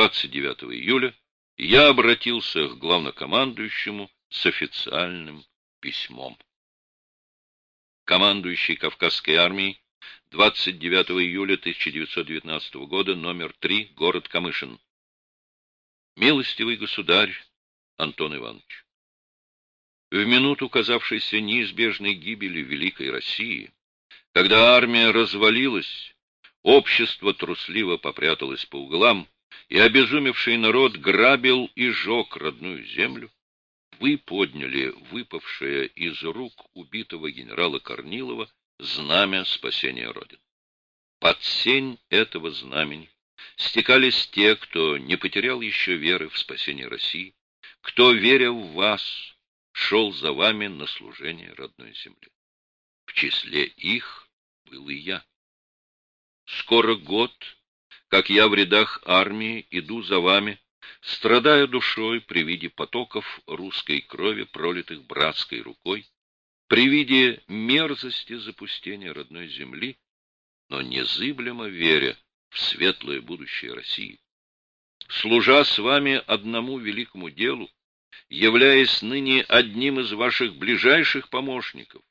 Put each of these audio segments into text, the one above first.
29 июля я обратился к главнокомандующему с официальным письмом. Командующий Кавказской армией 29 июля 1919 года, номер 3, город Камышин. Милостивый государь Антон Иванович, в минуту казавшейся неизбежной гибели Великой России, когда армия развалилась, общество трусливо попряталось по углам, и обезумевший народ грабил и жег родную землю, вы подняли выпавшее из рук убитого генерала Корнилова знамя спасения Родины. Под сень этого знамени стекались те, кто не потерял еще веры в спасение России, кто, веря в вас, шел за вами на служение родной земле. В числе их был и я. Скоро год, как я в рядах армии иду за вами, страдая душой при виде потоков русской крови, пролитых братской рукой, при виде мерзости запустения родной земли, но незыблемо веря в светлое будущее России. Служа с вами одному великому делу, являясь ныне одним из ваших ближайших помощников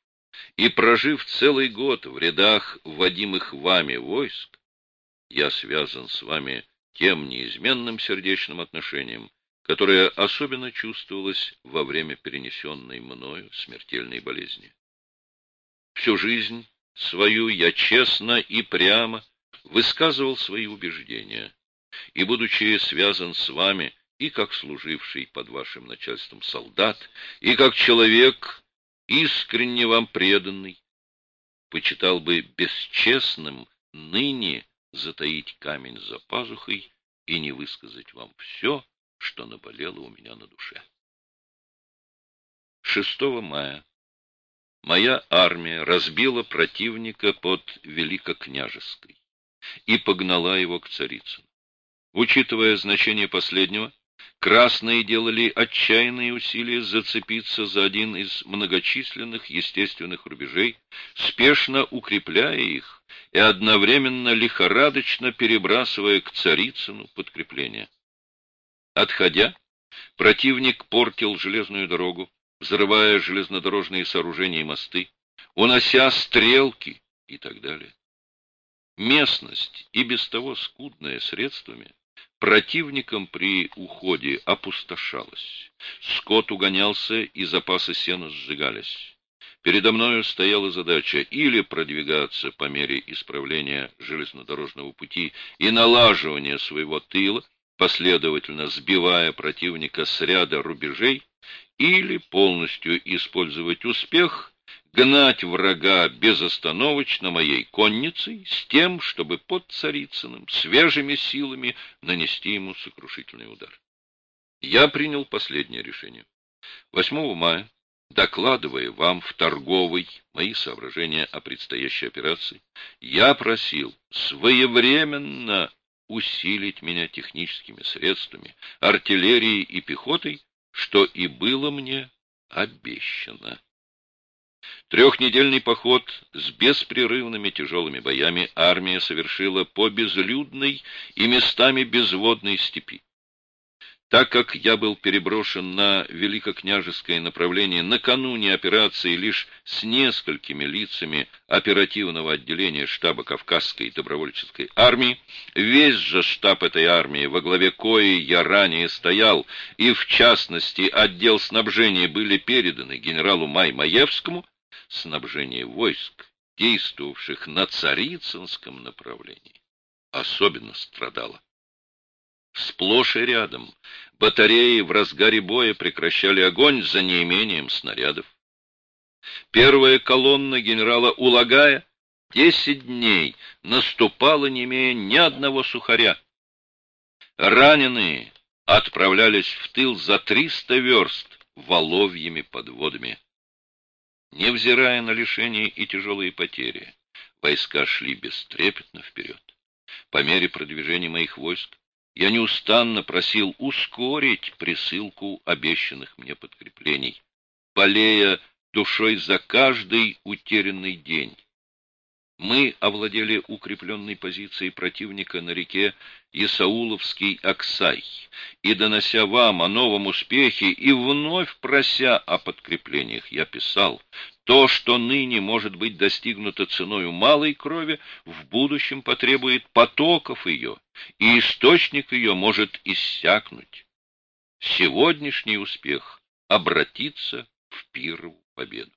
и прожив целый год в рядах вводимых вами войск, я связан с вами тем неизменным сердечным отношением, которое особенно чувствовалось во время перенесенной мною смертельной болезни. Всю жизнь свою я честно и прямо высказывал свои убеждения, и, будучи связан с вами и как служивший под вашим начальством солдат, и как человек, искренне вам преданный, почитал бы бесчестным ныне затаить камень за пазухой и не высказать вам все, что наболело у меня на душе. 6 мая моя армия разбила противника под Великокняжеской и погнала его к Царицыну. Учитывая значение последнего, красные делали отчаянные усилия зацепиться за один из многочисленных естественных рубежей, спешно укрепляя их и одновременно лихорадочно перебрасывая к Царицыну подкрепление. Отходя, противник портил железную дорогу, взрывая железнодорожные сооружения и мосты, унося стрелки и так далее. Местность, и без того скудная средствами, противником при уходе опустошалась. Скот угонялся, и запасы сена сжигались. Передо мною стояла задача или продвигаться по мере исправления железнодорожного пути и налаживания своего тыла, последовательно сбивая противника с ряда рубежей, или полностью использовать успех, гнать врага безостановочно моей конницей с тем, чтобы под Царицыным свежими силами нанести ему сокрушительный удар. Я принял последнее решение. 8 мая, докладывая вам в торговой мои соображения о предстоящей операции, я просил своевременно усилить меня техническими средствами, артиллерией и пехотой, что и было мне обещано. Трехнедельный поход с беспрерывными тяжелыми боями армия совершила по безлюдной и местами безводной степи. Так как я был переброшен на великокняжеское направление накануне операции лишь с несколькими лицами оперативного отделения штаба Кавказской добровольческой армии, весь же штаб этой армии, во главе кои я ранее стоял, и в частности отдел снабжения были переданы генералу Маймаевскому, снабжение войск, действовавших на Царицынском направлении, особенно страдало. Сплошь и рядом батареи в разгаре боя прекращали огонь за неимением снарядов. Первая колонна генерала Улагая десять дней наступала, не имея ни одного сухаря. Раненые отправлялись в тыл за триста верст воловьими подводами. Невзирая на лишения и тяжелые потери, войска шли бестрепетно вперед. По мере продвижения моих войск я неустанно просил ускорить присылку обещанных мне подкреплений, болея душой за каждый утерянный день. Мы овладели укрепленной позицией противника на реке Исауловский Аксай, и, донося вам о новом успехе и вновь прося о подкреплениях, я писал, то, что ныне может быть достигнуто ценою малой крови, в будущем потребует потоков ее, и источник ее может иссякнуть. Сегодняшний успех обратится в пирову победу.